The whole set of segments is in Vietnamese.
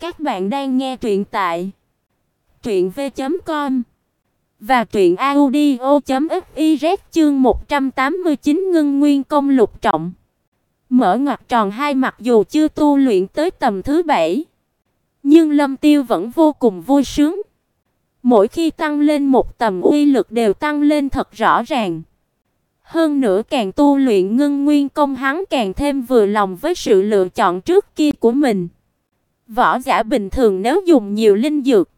Các bạn đang nghe truyện tại truyện v.com và truyện audio.fiz chương 189 ngưng nguyên công lục trọng. Mở ngoặc tròn hai mặc dù chưa tu luyện tới tầm thứ bảy, nhưng Lâm Tiêu vẫn vô cùng vui sướng. Mỗi khi tăng lên một tầm uy lực đều tăng lên thật rõ ràng. Hơn nữa càng tu luyện ngưng nguyên công hắn càng thêm vừa lòng với sự lựa chọn trước kia của mình. Võ giả bình thường nếu dùng nhiều linh dược,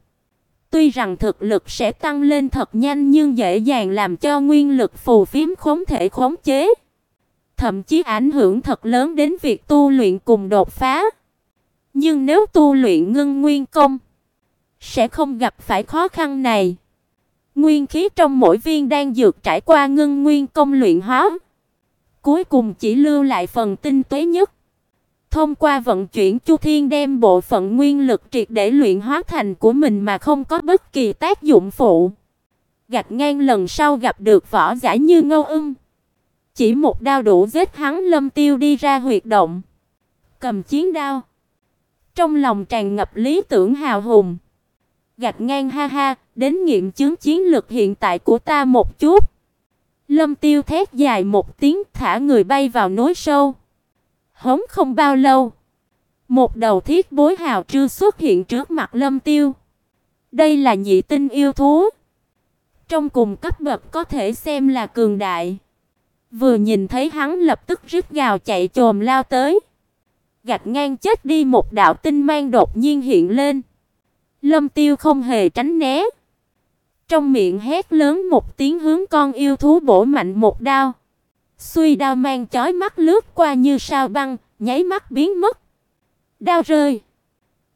tuy rằng thực lực sẽ tăng lên thật nhanh nhưng dễ dàng làm cho nguyên lực phù phiếm khống thể khống chế, thậm chí ảnh hưởng thật lớn đến việc tu luyện cùng đột phá. Nhưng nếu tu luyện ngưng nguyên công, sẽ không gặp phải khó khăn này. Nguyên khí trong mỗi viên đan dược trải qua ngưng nguyên công luyện hóa, cuối cùng chỉ lưu lại phần tinh túy nhất. Thông qua vận chuyển Chu Thiên đem bộ phận nguyên lực triệt để luyện hóa thành của mình mà không có bất kỳ tác dụng phụ. Gạch ngang lần sau gặp được võ giả như Ngâu Ưng, chỉ một đao đủ giết hắn Lâm Tiêu đi ra huyệt động, cầm chiến đao. Trong lòng tràn ngập lý tưởng hào hùng. Gạch ngang ha ha, đến nghiệm chứng chiến lực hiện tại của ta một chút. Lâm Tiêu thét dài một tiếng, thả người bay vào núi sâu. Hống không bao lâu, một đầu thiết bối hào trư xuất hiện trước mặt Lâm Tiêu. Đây là nhị tinh yêu thú. Trong cùng cấp bậc có thể xem là cường đại. Vừa nhìn thấy hắn lập tức rít gào chạy trồm lao tới. Gạch ngang chết đi một đạo tinh mang đột nhiên hiện lên. Lâm Tiêu không hề tránh né. Trong miệng hét lớn một tiếng hướng con yêu thú bổ mạnh một đao. Xuy đao mang chói mắt lướt qua như sao băng, nháy mắt biến mất. Đao rơi.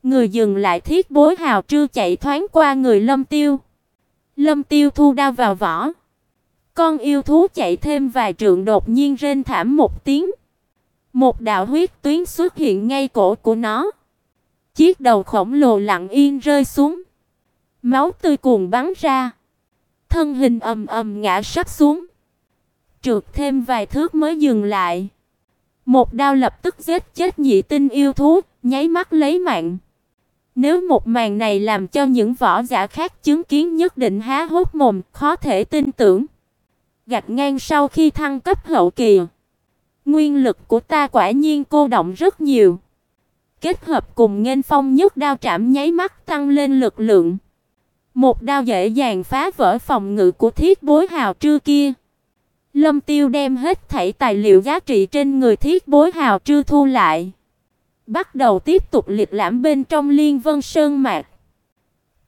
Người dừng lại thiết bối hào trư chạy thoáng qua người Lâm Tiêu. Lâm Tiêu thu đao vào vỏ. Con yêu thú chạy thêm vài trượng đột nhiên rên thảm một tiếng. Một đạo huyết tuyến xuất hiện ngay cổ của nó. Chiếc đầu khổng lồ lặng yên rơi xuống. Máu tươi cuồn bắn ra. Thân hình ầm ầm ngã sắp xuống trượt thêm vài thước mới dừng lại. Một đao lập tức giết chết nhị tinh yêu thú, nháy mắt lấy mạng. Nếu một màn này làm cho những võ giả khác chứng kiến nhất định há hốc mồm, khó thể tin tưởng. Gạch ngang sau khi thăng cấp hậu kỳ, nguyên lực của ta quả nhiên cô động rất nhiều. Kết hợp cùng nghênh phong nhất đao trảm nháy mắt tăng lên lực lượng. Một đao dễ dàng phá vỡ phòng ngự của thiết bối hào trư kia. Lâm Tiêu đem hết thảy tài liệu giá trị trên người thiết bối hào trư thu lại. Bắt đầu tiếp tục liệt lãm bên trong Liên Vân Sơn mạc.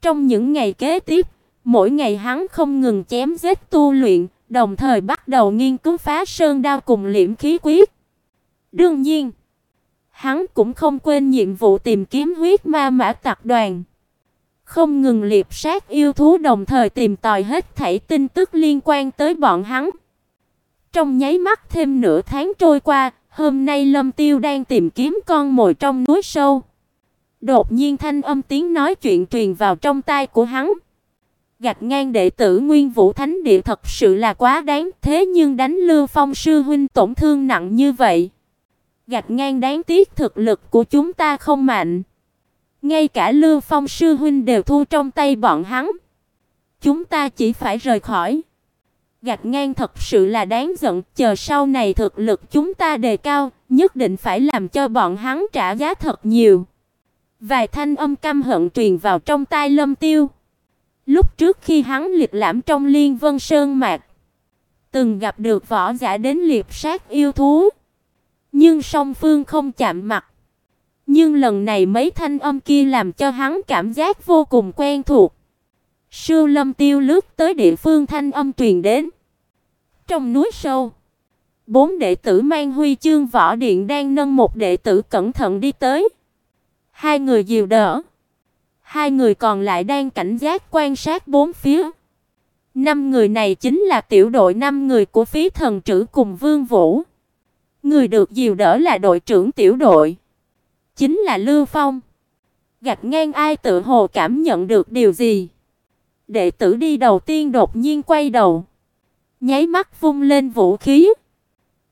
Trong những ngày kế tiếp, mỗi ngày hắn không ngừng chém giết tu luyện, đồng thời bắt đầu nghiên cứu phá sơn đao cùng liễm khí quyết. Đương nhiên, hắn cũng không quên nhiệm vụ tìm kiếm huyết ma mã tặc đoàn. Không ngừng liệp sát yêu thú đồng thời tìm tòi hết thảy tin tức liên quan tới bọn hắn. Trong nháy mắt thêm nửa tháng trôi qua, hôm nay Lâm Tiêu đang tìm kiếm con mồi trong núi sâu. Đột nhiên thanh âm tiếng nói chuyện truyền vào trong tai của hắn. Gạch ngang đệ tử Nguyên Vũ Thánh Địa thật sự là quá đáng, thế nhưng đánh Lưu Phong sư huynh tổn thương nặng như vậy. Gạch ngang đáng tiếc thực lực của chúng ta không mạnh. Ngay cả Lưu Phong sư huynh đều thu trong tay bọn hắn. Chúng ta chỉ phải rời khỏi gạch ngang thật sự là đáng giận, chờ sau này thực lực chúng ta đề cao, nhất định phải làm cho bọn hắn trả giá thật nhiều. Vài thanh âm căm hận truyền vào trong tai Lâm Tiêu. Lúc trước khi hắn liệt lãm trong Liên Vân Sơn mạc, từng gặp được võ giả đến liệp sát yêu thú, nhưng song phương không chạm mặt. Nhưng lần này mấy thanh âm kia làm cho hắn cảm giác vô cùng quen thuộc. Sư Lâm Tiêu lướt tới địa phương thanh âm truyền đến. Trong núi sâu, bốn đệ tử mang huy chương võ điện đang nâng một đệ tử cẩn thận đi tới. Hai người dìu đỡ, hai người còn lại đang cảnh giác quan sát bốn phía. Năm người này chính là tiểu đội năm người của Phí Thần trữ cùng Vương Vũ. Người được dìu đỡ là đội trưởng tiểu đội, chính là Lưu Phong. Gạch ngang ai tự hồ cảm nhận được điều gì? Đệ tử đi đầu tiên đột nhiên quay đầu, nháy mắt vung lên vũ khí,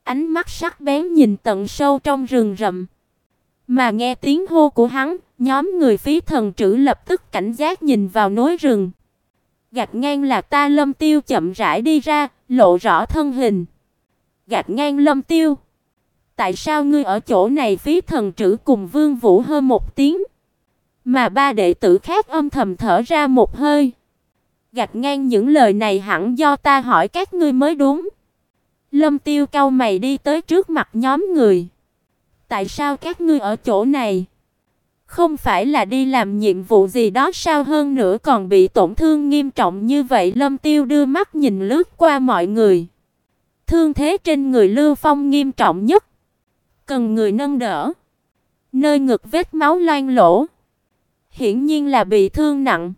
ánh mắt sắc bén nhìn tận sâu trong rừng rậm. Mà nghe tiếng hô của hắn, nhóm người phí thần trữ lập tức cảnh giác nhìn vào núi rừng. Gạt ngang là ta Lâm Tiêu chậm rãi đi ra, lộ rõ thân hình. Gạt ngang Lâm Tiêu. Tại sao ngươi ở chỗ này phí thần trữ cùng Vương Vũ hơn một tiếng? Mà ba đệ tử khác âm thầm thở ra một hơi. Gạt ngang những lời này hẳn do ta hỏi các ngươi mới đúng. Lâm Tiêu cau mày đi tới trước mặt nhóm người. Tại sao các ngươi ở chỗ này? Không phải là đi làm nhiệm vụ gì đó sao hơn nữa còn bị tổn thương nghiêm trọng như vậy Lâm Tiêu đưa mắt nhìn lướt qua mọi người. Thương thế trên người Lưu Phong nghiêm trọng nhất. Cần người nâng đỡ. Nơi ngực vết máu loang lỗ. Hiển nhiên là bị thương nặng.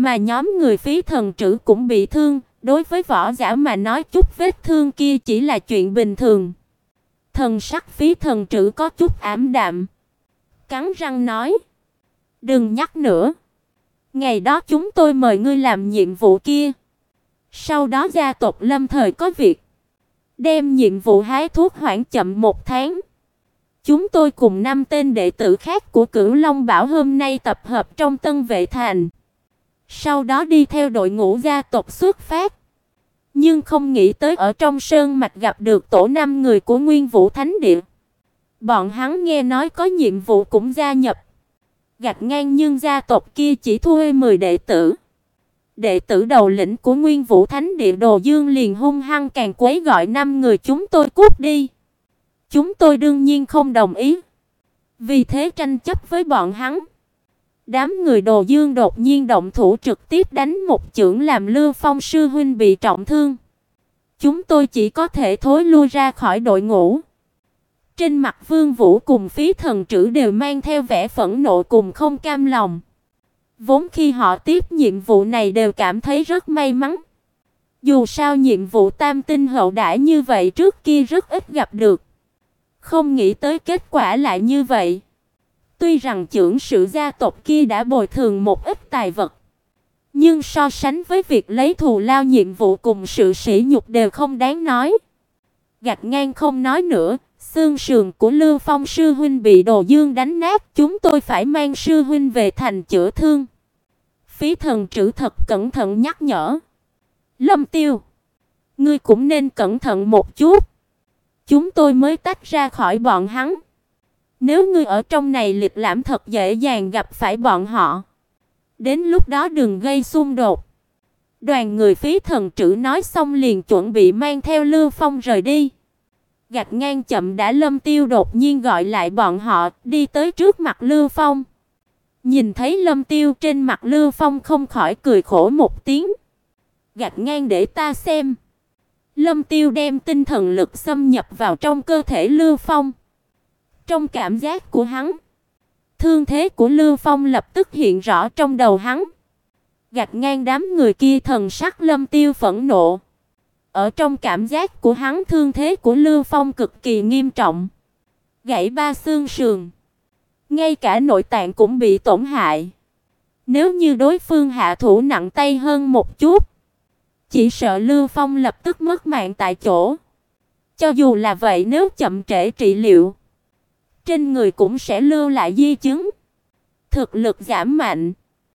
Mà nhóm người phí thần trữ cũng bị thương, đối với võ giả mà nói chút vết thương kia chỉ là chuyện bình thường. Thần sắc phí thần trữ có chút ảm đạm. Cắn răng nói. Đừng nhắc nữa. Ngày đó chúng tôi mời ngươi làm nhiệm vụ kia. Sau đó gia tộc lâm thời có việc. Đem nhiệm vụ hái thuốc hoãn chậm một tháng. Chúng tôi cùng năm tên đệ tử khác của Cửu Long Bảo hôm nay tập hợp trong Tân Vệ Thành. Sau đó đi theo đội ngũ gia tộc xuất phát. Nhưng không nghĩ tới ở trong sơn mạch gặp được tổ năm người của Nguyên Vũ Thánh Địa. Bọn hắn nghe nói có nhiệm vụ cũng gia nhập. Gạt ngang nhưng gia tộc kia chỉ thuê 10 đệ tử. Đệ tử đầu lĩnh của Nguyên Vũ Thánh Địa Đồ Dương liền hung hăng càng quấy gọi năm người, chúng tôi cút đi. Chúng tôi đương nhiên không đồng ý. Vì thế tranh chấp với bọn hắn. Đám người Đồ Dương đột nhiên động thủ trực tiếp đánh một chưởng làm Lưu Phong sư huynh bị trọng thương. Chúng tôi chỉ có thể thối lui ra khỏi đội ngũ. Trên mặt Vương Vũ cùng Phí Thần Trữ đều mang theo vẻ phẫn nộ cùng không cam lòng. Vốn khi họ tiếp nhiệm vụ này đều cảm thấy rất may mắn. Dù sao nhiệm vụ tam tinh hậu đãi như vậy trước kia rất ít gặp được. Không nghĩ tới kết quả lại như vậy. Tuy rằng trưởng sự gia tộc kia đã bồi thường một ít tài vật, nhưng so sánh với việc lấy thù lao nhiệm vụ cùng sự sỉ nhục đều không đáng nói. Gạt ngang không nói nữa, xương sườn của Lưu Phong sư huynh bị Đồ Dương đánh nát, chúng tôi phải mang sư huynh về thành chữa thương. Phí thần trữ thật cẩn thận nhắc nhở. Lâm Tiêu, ngươi cũng nên cẩn thận một chút. Chúng tôi mới tách ra khỏi bọn hắn. Nếu ngươi ở trong này lịch lãm thật dễ dàng gặp phải bọn họ. Đến lúc đó đừng gây xung đột. Đoàn người phí thần trữ nói xong liền chuẩn bị mang theo Lưu Phong rời đi. Gạt ngang chậm đã Lâm Tiêu đột nhiên gọi lại bọn họ, đi tới trước mặt Lưu Phong. Nhìn thấy Lâm Tiêu trên mặt Lưu Phong không khỏi cười khổ một tiếng. Gạt ngang để ta xem. Lâm Tiêu đem tinh thần lực xâm nhập vào trong cơ thể Lưu Phong. Trong cảm giác của hắn, thương thế của Lưu Phong lập tức hiện rõ trong đầu hắn. Gạt ngang đám người kia thần sắc Lâm Tiêu phẫn nộ. Ở trong cảm giác của hắn thương thế của Lưu Phong cực kỳ nghiêm trọng. Gãy ba xương sườn, ngay cả nội tạng cũng bị tổn hại. Nếu như đối phương hạ thủ nặng tay hơn một chút, chỉ sợ Lưu Phong lập tức mất mạng tại chỗ. Cho dù là vậy nếu chậm trễ trị liệu, trên người cũng sẽ lưu lại di chứng. Thực lực giảm mạnh,